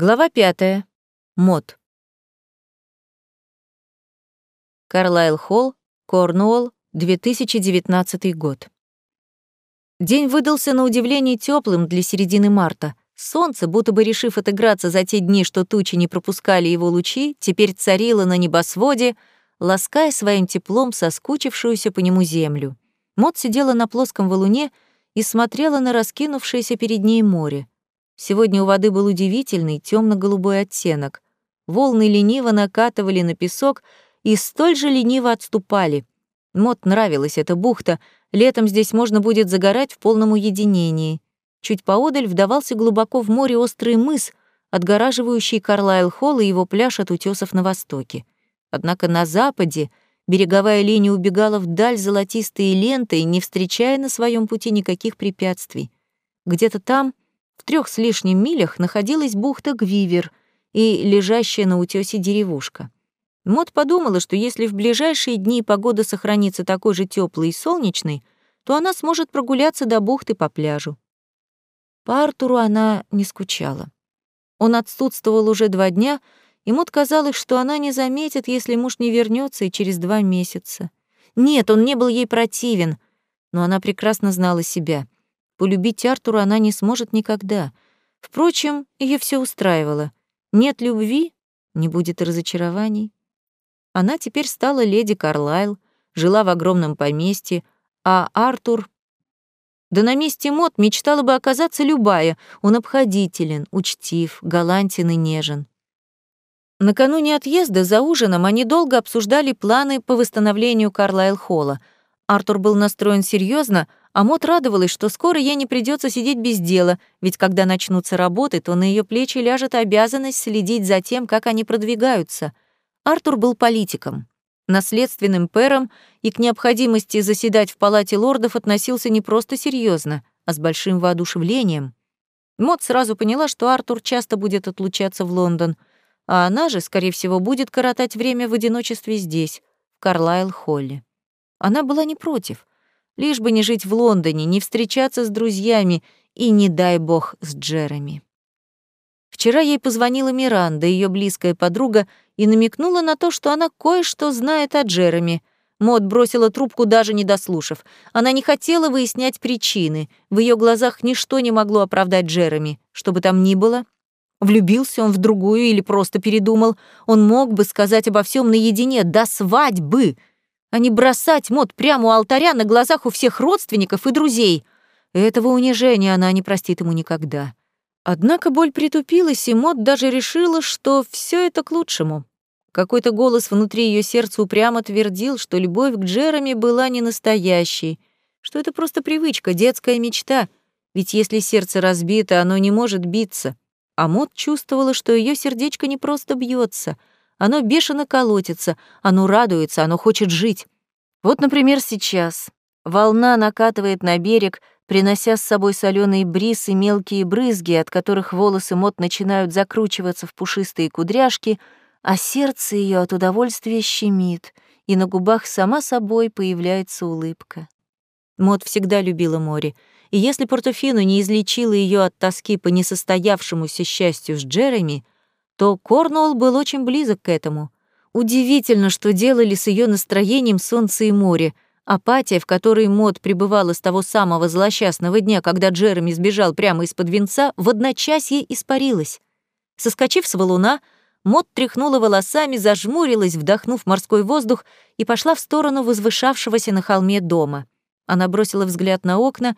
Глава пятая. Мод. Карлайл Холл, Корнуолл, 2019 год. День выдался на удивление теплым для середины марта. Солнце, будто бы решив отыграться за те дни, что тучи не пропускали его лучи, теперь царило на небосводе, лаская своим теплом соскучившуюся по нему землю. Мод сидела на плоском валуне и смотрела на раскинувшееся перед ней море. Сегодня у воды был удивительный темно-голубой оттенок. Волны лениво накатывали на песок и столь же лениво отступали. Мот нравилась эта бухта, летом здесь можно будет загорать в полном уединении. Чуть поодаль вдавался глубоко в море острый мыс, отгораживающий Карлайл-Холл и его пляж от утесов на востоке. Однако на западе береговая линия убегала вдаль золотистой лентой, не встречая на своем пути никаких препятствий. Где-то там — в трех с лишним милях находилась бухта Гвивер и лежащая на утёсе деревушка. Мот подумала, что если в ближайшие дни погода сохранится такой же теплой и солнечной, то она сможет прогуляться до бухты по пляжу. По Артуру она не скучала. Он отсутствовал уже два дня, и Мот казалось, что она не заметит, если муж не вернется и через два месяца. Нет, он не был ей противен, но она прекрасно знала себя — Полюбить Артура она не сможет никогда. Впрочем, ее все устраивало. Нет любви — не будет разочарований. Она теперь стала леди Карлайл, жила в огромном поместье, а Артур... Да на месте Мот мечтала бы оказаться любая. Он обходителен, учтив, галантен и нежен. Накануне отъезда за ужином они долго обсуждали планы по восстановлению Карлайл-Холла. Артур был настроен серьезно, а Мот радовалась, что скоро ей не придется сидеть без дела, ведь когда начнутся работы, то на ее плечи ляжет обязанность следить за тем, как они продвигаются. Артур был политиком, наследственным пэром и к необходимости заседать в палате лордов относился не просто серьезно, а с большим воодушевлением. Мот сразу поняла, что Артур часто будет отлучаться в Лондон, а она же, скорее всего, будет коротать время в одиночестве здесь, в Карлайл-Холле. Она была не против — Лишь бы не жить в Лондоне, не встречаться с друзьями и, не дай бог, с Джереми. Вчера ей позвонила Миранда, ее близкая подруга, и намекнула на то, что она кое-что знает о Джереми. Мод бросила трубку, даже не дослушав. Она не хотела выяснять причины. В ее глазах ничто не могло оправдать Джереми, что бы там ни было. Влюбился он в другую или просто передумал. Он мог бы сказать обо всем наедине, до свадьбы — а не бросать мод прямо у алтаря на глазах у всех родственников и друзей. Этого унижения она не простит ему никогда. Однако боль притупилась, и Мод даже решила, что все это к лучшему. Какой-то голос внутри ее сердца упрямо твердил, что любовь к Джереми была не настоящей, что это просто привычка, детская мечта, ведь если сердце разбито, оно не может биться. А Мод чувствовала, что ее сердечко не просто бьется — оно бешено колотится, оно радуется, оно хочет жить. Вот, например, сейчас. Волна накатывает на берег, принося с собой соленый бриз и мелкие брызги, от которых волосы Мот начинают закручиваться в пушистые кудряшки, а сердце ее от удовольствия щемит, и на губах сама собой появляется улыбка. Мот всегда любила море, и если Портофино не излечила ее от тоски по несостоявшемуся счастью с Джереми, то Корнуолл был очень близок к этому. Удивительно, что делали с ее настроением солнце и море. Апатия, в которой Мод пребывала с того самого злосчастного дня, когда Джереми сбежал прямо из-под венца, в одночасье испарилась. Соскочив с валуна, Мод тряхнула волосами, зажмурилась, вдохнув морской воздух, и пошла в сторону возвышавшегося на холме дома. Она бросила взгляд на окна,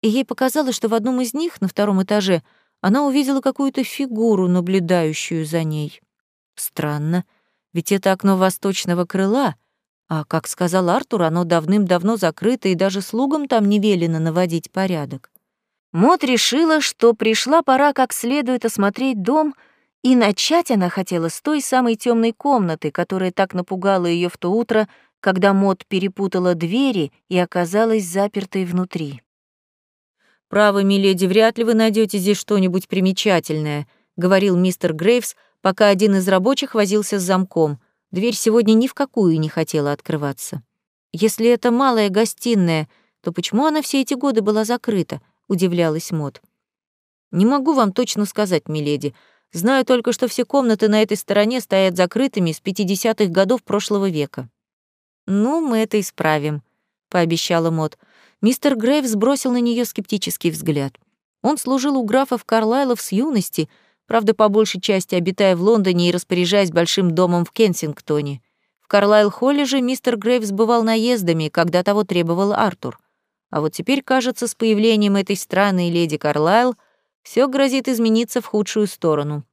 и ей показалось, что в одном из них, на втором этаже, она увидела какую-то фигуру, наблюдающую за ней. Странно, ведь это окно восточного крыла, а, как сказал Артур, оно давным-давно закрыто, и даже слугам там не велено наводить порядок. Мот решила, что пришла пора как следует осмотреть дом, и начать она хотела с той самой темной комнаты, которая так напугала ее в то утро, когда Мот перепутала двери и оказалась запертой внутри. «Право, миледи, вряд ли вы найдете здесь что-нибудь примечательное», — говорил мистер Грейвс, пока один из рабочих возился с замком. Дверь сегодня ни в какую не хотела открываться. «Если это малая гостиная, то почему она все эти годы была закрыта?» — удивлялась Мот. «Не могу вам точно сказать, миледи. Знаю только, что все комнаты на этой стороне стоят закрытыми с 50-х годов прошлого века». «Ну, мы это исправим», — пообещала Мот. Мистер Грейвс бросил на нее скептический взгляд. Он служил у графов Карлайлов с юности, правда, по большей части обитая в Лондоне и распоряжаясь большим домом в Кенсингтоне. В Карлайл-холле же мистер Грейвс бывал наездами, когда того требовал Артур. А вот теперь, кажется, с появлением этой странной леди Карлайл все грозит измениться в худшую сторону.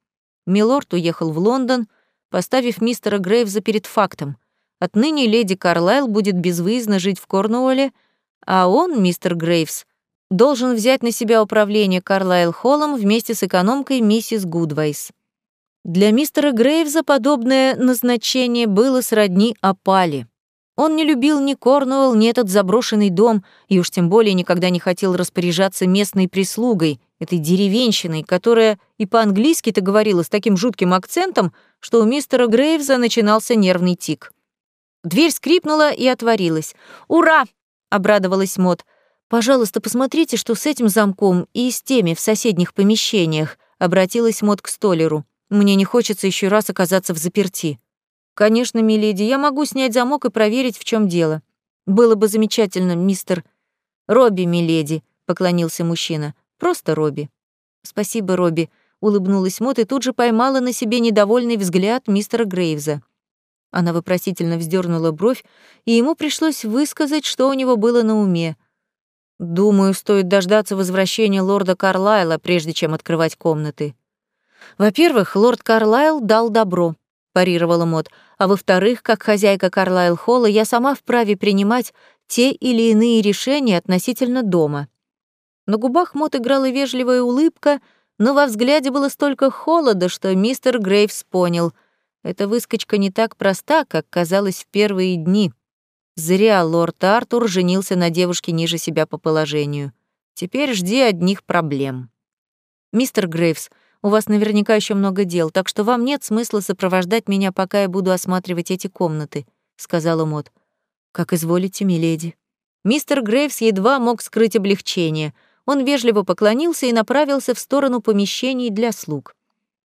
Милорд уехал в Лондон, поставив мистера Грейвза перед фактом. Отныне леди Карлайл будет безвыездно жить в Корнуолле, а он, мистер Грейвс, должен взять на себя управление Карлайл-холлом вместе с экономкой миссис Гудвайс. Для мистера Грейвза подобное назначение было сродни опали. Он не любил ни Корнуэлл, ни этот заброшенный дом, и уж тем более никогда не хотел распоряжаться местной прислугой, этой деревенщиной, которая и по-английски-то говорила с таким жутким акцентом, что у мистера Грейвза начинался нервный тик. Дверь скрипнула и отворилась. «Ура!» — обрадовалась Мот. «Пожалуйста, посмотрите, что с этим замком и с теми в соседних помещениях», — обратилась Мот к столеру. «Мне не хочется еще раз оказаться в заперти». «Конечно, миледи, я могу снять замок и проверить, в чем дело. Было бы замечательно, мистер...» «Робби, миледи», — поклонился мужчина. «Просто Робби». «Спасибо, Робби», — улыбнулась Мот и тут же поймала на себе недовольный взгляд мистера Грейвза. Она вопросительно вздернула бровь, и ему пришлось высказать, что у него было на уме. Думаю, стоит дождаться возвращения лорда Карлайла, прежде чем открывать комнаты. Во-первых, лорд Карлайл дал добро, парировала Мот, а во-вторых, как хозяйка Карлайл Холла, я сама вправе принимать те или иные решения относительно дома. На губах Мот играла вежливая улыбка, но во взгляде было столько холода, что мистер Грейвс понял — эта выскочка не так проста, как казалось в первые дни. Зря лорд Артур женился на девушке ниже себя по положению. Теперь жди одних проблем. Мистер Грейвс, у вас наверняка еще много дел, так что вам нет смысла сопровождать меня, пока я буду осматривать эти комнаты, сказала Мот. Как изволите, миледи. Мистер Грейвс едва мог скрыть облегчение. Он вежливо поклонился и направился в сторону помещений для слуг.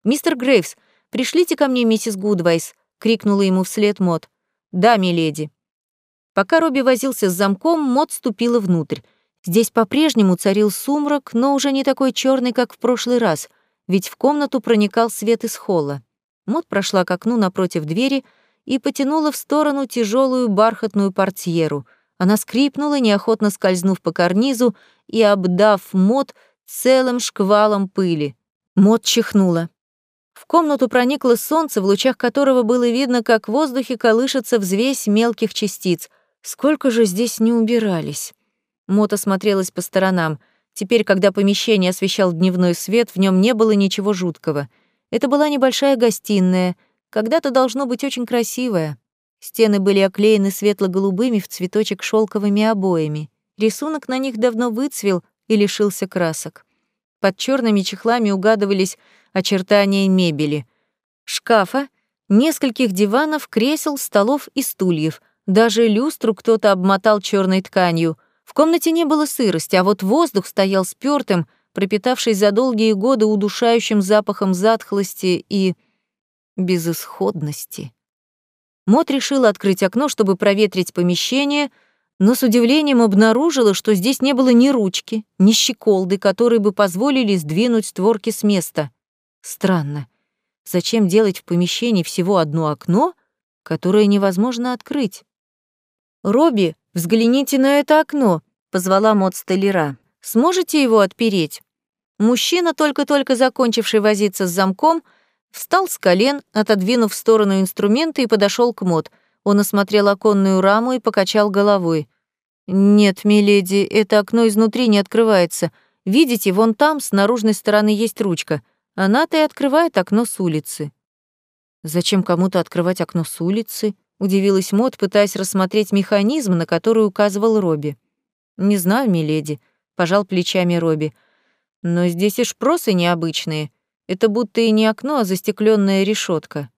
«Мистер Грейвс, пришлите ко мне миссис Гудвайс», — крикнула ему вслед Мот. «Да, миледи», Пока Робби возился с замком, Мот ступила внутрь. Здесь по-прежнему царил сумрак, но уже не такой черный, как в прошлый раз, ведь в комнату проникал свет из холла. Мот прошла к окну напротив двери и потянула в сторону тяжелую бархатную портьеру. Она скрипнула, неохотно скользнув по карнизу и обдав Мот целым шквалом пыли. Мот чихнула. В комнату проникло солнце, в лучах которого было видно, как в воздухе колышется взвесь мелких частиц. Сколько же здесь не убирались? Мота смотрелась по сторонам. Теперь, когда помещение освещал дневной свет, в нем не было ничего жуткого. Это была небольшая гостиная, когда-то должно быть очень красивая. Стены были оклеены светло-голубыми в цветочек шелковыми обоями. Рисунок на них давно выцвел и лишился красок. Под черными чехлами угадывались очертания мебели. Шкафа, нескольких диванов, кресел, столов и стульев, даже люстру кто-то обмотал черной тканью. В комнате не было сырости, а вот воздух стоял спёртым, пропитавшись за долгие годы удушающим запахом затхлости и безысходности. Мот решила открыть окно, чтобы проветрить помещение, но с удивлением обнаружила, что здесь не было ни ручки, ни щеколды, которые бы позволили сдвинуть створки с места. Странно. Зачем делать в помещении всего одно окно, которое невозможно открыть? «Робби, взгляните на это окно», — позвала Мот столяра. «Сможете его отпереть?» Мужчина, только-только закончивший возиться с замком, встал с колен, отодвинув в сторону инструменты и подошел к Мот. Он осмотрел оконную раму и покачал головой. «Нет, миледи, это окно изнутри не открывается. Видите, вон там, с наружной стороны, есть ручка. Она-то и открывает окно с улицы». «Зачем кому-то открывать окно с улицы?» Удивилась Мот, пытаясь рассмотреть механизм, на который указывал Робби. «Не знаю, миледи», — пожал плечами Робби. «Но здесь и шпросы необычные. Это будто и не окно, а застекленная решетка.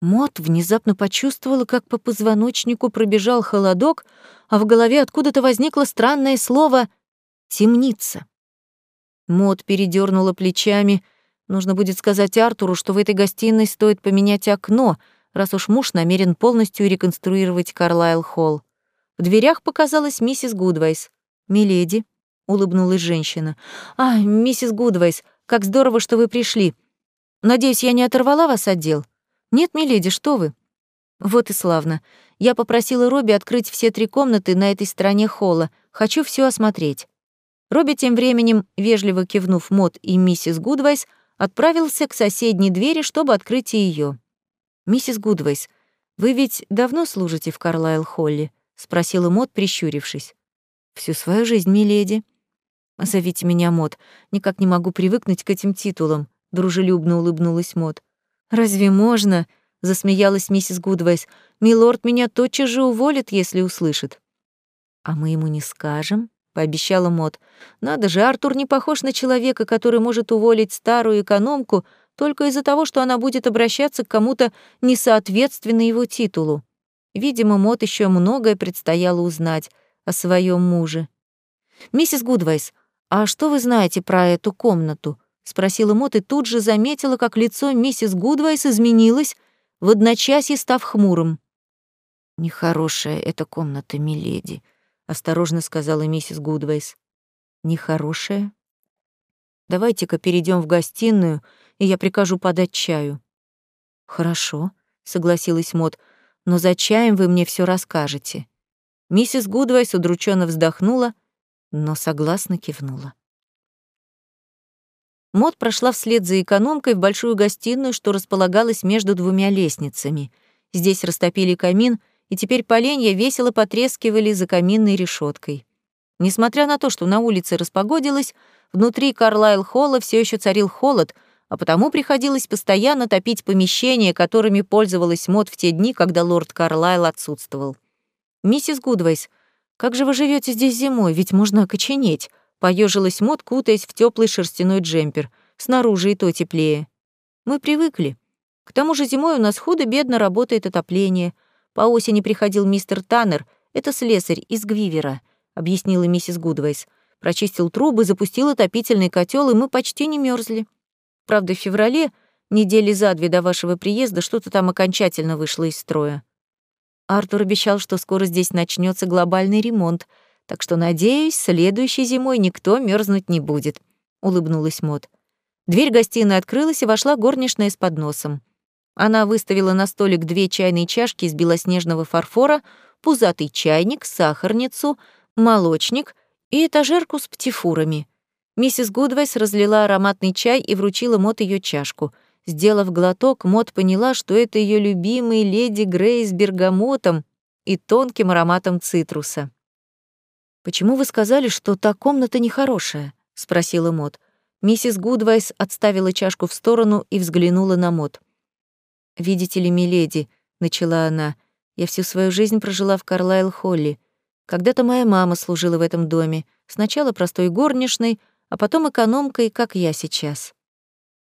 Мот внезапно почувствовала, как по позвоночнику пробежал холодок, а в голове откуда-то возникло странное слово «темница». Мот передернула плечами. Нужно будет сказать Артуру, что в этой гостиной стоит поменять окно, раз уж муж намерен полностью реконструировать Карлайл-холл. В дверях показалась миссис Гудвайс. «Миледи», — улыбнулась женщина. «А, миссис Гудвайс, как здорово, что вы пришли. Надеюсь, я не оторвала вас от дел?» «Нет, миледи, что вы?» «Вот и славно. Я попросила Робби открыть все три комнаты на этой стороне холла. Хочу все осмотреть». Робби тем временем, вежливо кивнув Мот и миссис Гудвайс, отправился к соседней двери, чтобы открыть ее. «Миссис Гудвайс, вы ведь давно служите в Карлайл-Холле?» — спросила Мот, прищурившись. «Всю свою жизнь, миледи». «Зовите меня Мот. Никак не могу привыкнуть к этим титулам», — дружелюбно улыбнулась Мот. «Разве можно?» — засмеялась миссис Гудвайс. «Милорд меня тотчас же уволит, если услышит». «А мы ему не скажем?» — пообещала Мот. «Надо же, Артур не похож на человека, который может уволить старую экономку только из-за того, что она будет обращаться к кому-то несоответственно его титулу. Видимо, Мот еще многое предстояло узнать о своем муже. «Миссис Гудвайс, а что вы знаете про эту комнату?» — спросила Мот и тут же заметила, как лицо миссис Гудвайс изменилось, в одночасье став хмурым. «Нехорошая эта комната, миледи», — осторожно сказала миссис Гудвайс. «Нехорошая? Давайте-ка перейдем в гостиную, и я прикажу подать чаю». «Хорошо», — согласилась Мот, — «но за чаем вы мне все расскажете». Миссис Гудвайс удрученно вздохнула, но согласно кивнула. Мод прошла вслед за экономкой в большую гостиную, что располагалась между двумя лестницами. Здесь растопили камин, и теперь поленья весело потрескивали за каминной решеткой. Несмотря на то, что на улице распогодилось, внутри Карлайл-холла все еще царил холод, а потому приходилось постоянно топить помещения, которыми пользовалась Мод в те дни, когда лорд Карлайл отсутствовал. «Миссис Гудвейс, как же вы живете здесь зимой? Ведь можно окоченеть», Поежилась Мот, кутаясь в теплый шерстяной джемпер. Снаружи и то теплее. Мы привыкли. К тому же зимой у нас худо-бедно работает отопление. По осени приходил мистер Таннер, это слесарь из Гвивера, объяснила миссис Гудвейс. Прочистил трубы, запустил отопительный котел, и мы почти не мерзли. Правда, в феврале, недели за две до вашего приезда, что-то там окончательно вышло из строя. Артур обещал, что скоро здесь начнется глобальный ремонт, так что, надеюсь, следующей зимой никто мерзнуть не будет», — улыбнулась Мот. Дверь гостиной открылась, и вошла горничная с подносом. Она выставила на столик две чайные чашки из белоснежного фарфора, пузатый чайник, сахарницу, молочник и этажерку с птифурами. Миссис Гудвейс разлила ароматный чай и вручила Мот ее чашку. Сделав глоток, Мот поняла, что это ее любимый леди Грей с бергамотом и тонким ароматом цитруса. «Почему вы сказали, что та комната нехорошая?» — спросила Мот. Миссис Гудвайс отставила чашку в сторону и взглянула на Мот. «Видите ли, миледи», — начала она, — «я всю свою жизнь прожила в Карлайл-Холли. Когда-то моя мама служила в этом доме, сначала простой горничной, а потом экономкой, как я сейчас».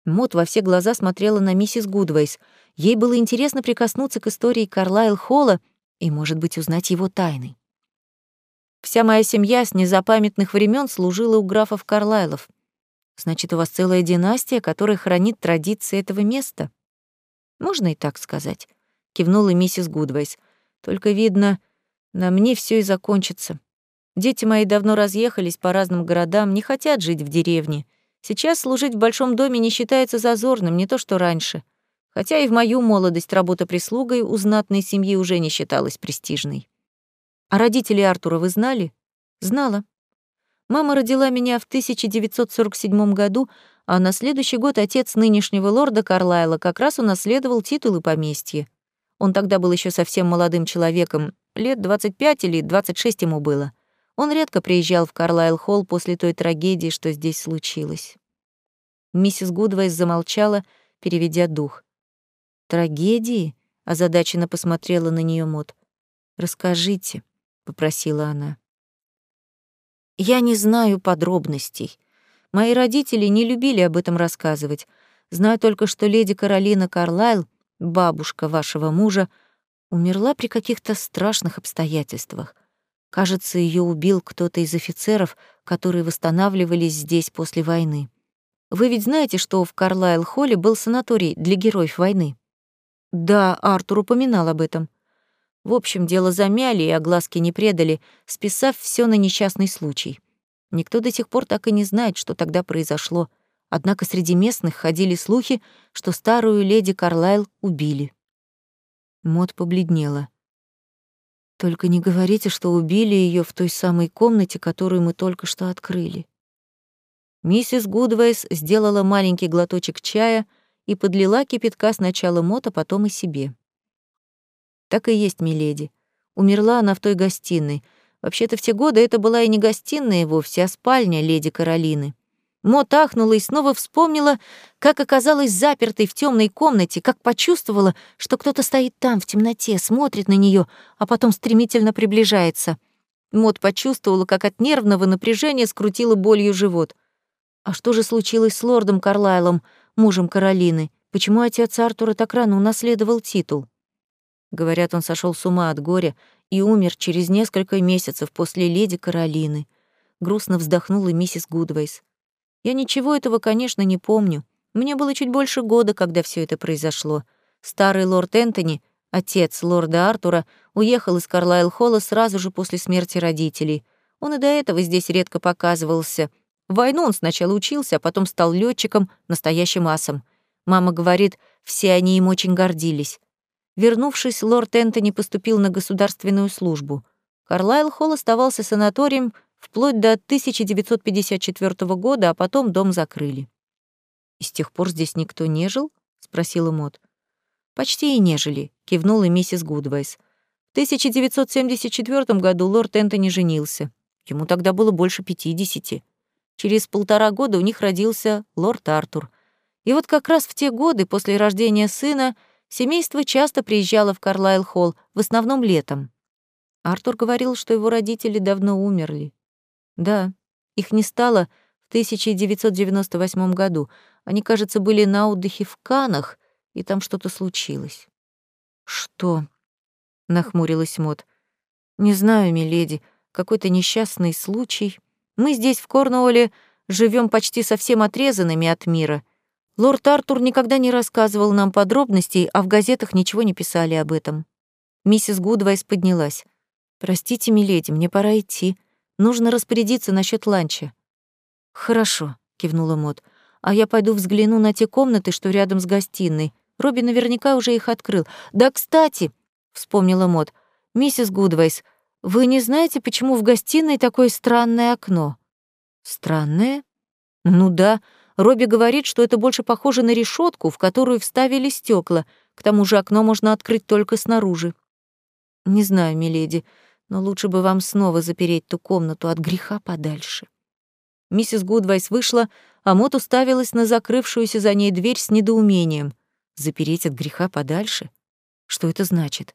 Мот во все глаза смотрела на миссис Гудвайс. Ей было интересно прикоснуться к истории Карлайл-Холла и, может быть, узнать его тайны. Вся моя семья с незапамятных времен служила у графов Карлайлов. Значит, у вас целая династия, которая хранит традиции этого места? Можно и так сказать, кивнула миссис Гудвайс. Только видно, на мне все и закончится. Дети мои давно разъехались по разным городам, не хотят жить в деревне. Сейчас служить в большом доме не считается зазорным, не то что раньше. Хотя и в мою молодость работа прислугой у знатной семьи уже не считалась престижной. А родителей Артура вы знали? Знала. Мама родила меня в 1947 году, а на следующий год отец нынешнего лорда Карлайла как раз унаследовал титулы поместья. Он тогда был еще совсем молодым человеком, лет 25 или 26 ему было. Он редко приезжал в Карлайл-холл после той трагедии, что здесь случилось. Миссис Гудвайс замолчала, переведя дух. «Трагедии?» — озадаченно посмотрела на нее Мот. «Расскажите». — попросила она. «Я не знаю подробностей. Мои родители не любили об этом рассказывать. Знаю только, что леди Каролина Карлайл, бабушка вашего мужа, умерла при каких-то страшных обстоятельствах. Кажется, ее убил кто-то из офицеров, которые восстанавливались здесь после войны. Вы ведь знаете, что в Карлайл-холле был санаторий для героев войны? Да, Артур упоминал об этом. В общем, дело замяли и огласки не предали, списав все на несчастный случай. Никто до сих пор так и не знает, что тогда произошло. Однако среди местных ходили слухи, что старую леди Карлайл убили. Мод побледнела. Только не говорите, что убили ее в той самой комнате, которую мы только что открыли. Миссис Гудвейс сделала маленький глоточек чая и подлила кипятка сначала Мот, а потом и себе. Так и есть, миледи. Умерла она в той гостиной. Вообще-то в те годы это была и не гостиная вовсе, а спальня леди Каролины. Мо ахнула и снова вспомнила, как оказалась запертой в темной комнате, как почувствовала, что кто-то стоит там в темноте, смотрит на нее, а потом стремительно приближается. Мот почувствовала, как от нервного напряжения скрутила болью живот. А что же случилось с лордом Карлайлом, мужем Каролины? Почему отец Артура так рано унаследовал титул? Говорят, он сошел с ума от горя и умер через несколько месяцев после леди Каролины. Грустно вздохнула миссис Гудвейс. Я ничего этого, конечно, не помню. Мне было чуть больше года, когда все это произошло. Старый лорд Энтони, отец лорда Артура, уехал из Карлайл-Холла сразу же после смерти родителей. Он и до этого здесь редко показывался. В войну он сначала учился, а потом стал летчиком, настоящим асом. Мама говорит, все они им очень гордились. Вернувшись, лорд Энтони поступил на государственную службу. Карлайл-Холл оставался санаторием, вплоть до 1954 года, а потом дом закрыли. «И с тех пор здесь никто не жил?» — спросила Мот. «Почти и не жили», — кивнула миссис Гудвайс. В 1974 году лорд Энтони женился. Ему тогда было больше пятидесяти. Через полтора года у них родился лорд Артур. И вот как раз в те годы, после рождения сына, семейство часто приезжало в Карлайл-Холл, в основном летом. Артур говорил, что его родители давно умерли. Да, их не стало в 1998 году. Они, кажется, были на отдыхе в Канах, и там что-то случилось. Что? нахмурилась Мот. Не знаю, миледи, какой-то несчастный случай. Мы здесь в Корнуолле живем почти совсем отрезанными от мира. Лорд Артур никогда не рассказывал нам подробностей, а в газетах ничего не писали об этом. Миссис Гудвайс поднялась. «Простите, миледи, мне пора идти. Нужно распорядиться насчет ланча». «Хорошо», — кивнула Мот. «А я пойду взгляну на те комнаты, что рядом с гостиной. Робби наверняка уже их открыл. Да, кстати», — вспомнила Мот, — «миссис Гудвейс, вы не знаете, почему в гостиной такое странное окно?» «Странное?» «Ну да. Робби говорит, что это больше похоже на решетку, в которую вставили стекла. К тому же окно можно открыть только снаружи». «Не знаю, миледи но лучше бы вам снова запереть ту комнату от греха подальше. Миссис Гудвайс вышла, а Мот уставилась на закрывшуюся за ней дверь с недоумением. Запереть от греха подальше? Что это значит?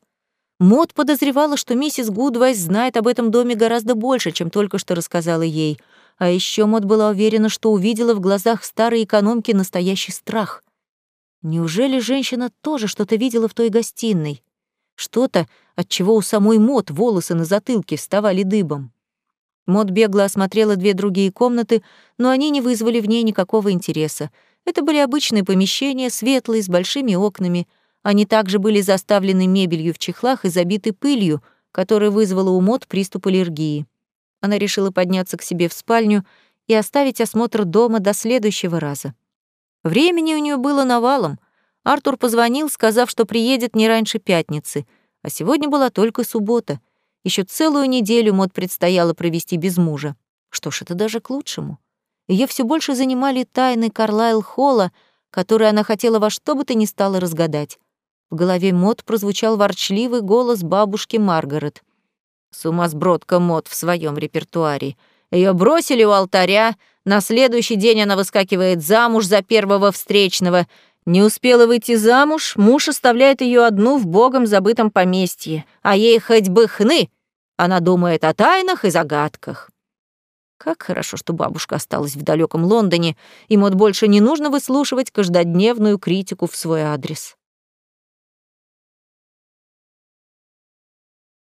Мот подозревала, что миссис Гудвайс знает об этом доме гораздо больше, чем только что рассказала ей. А еще Мот была уверена, что увидела в глазах старой экономки настоящий страх. Неужели женщина тоже что-то видела в той гостиной? Что-то, отчего у самой Мот волосы на затылке вставали дыбом. Мот бегло осмотрела две другие комнаты, но они не вызвали в ней никакого интереса. Это были обычные помещения, светлые, с большими окнами. Они также были заставлены мебелью в чехлах и забиты пылью, которая вызвала у Мот приступ аллергии. Она решила подняться к себе в спальню и оставить осмотр дома до следующего раза. Времени у нее было навалом. Артур позвонил, сказав, что приедет не раньше пятницы — а сегодня была только суббота. Еще целую неделю Мод предстояло провести без мужа. Что ж, это даже к лучшему. Ее все больше занимали тайны Карлайл Холла, которые она хотела во что бы то ни стало разгадать. В голове Мод прозвучал ворчливый голос бабушки Маргарет. Сумасбродка Мод в своем репертуаре. Ее бросили у алтаря, на следующий день она выскакивает замуж за первого встречного — не успела выйти замуж, муж оставляет ее одну в богом забытом поместье, а ей хоть бы хны, она думает о тайнах и загадках. Как хорошо, что бабушка осталась в далеком Лондоне, и Мот больше не нужно выслушивать каждодневную критику в свой адрес.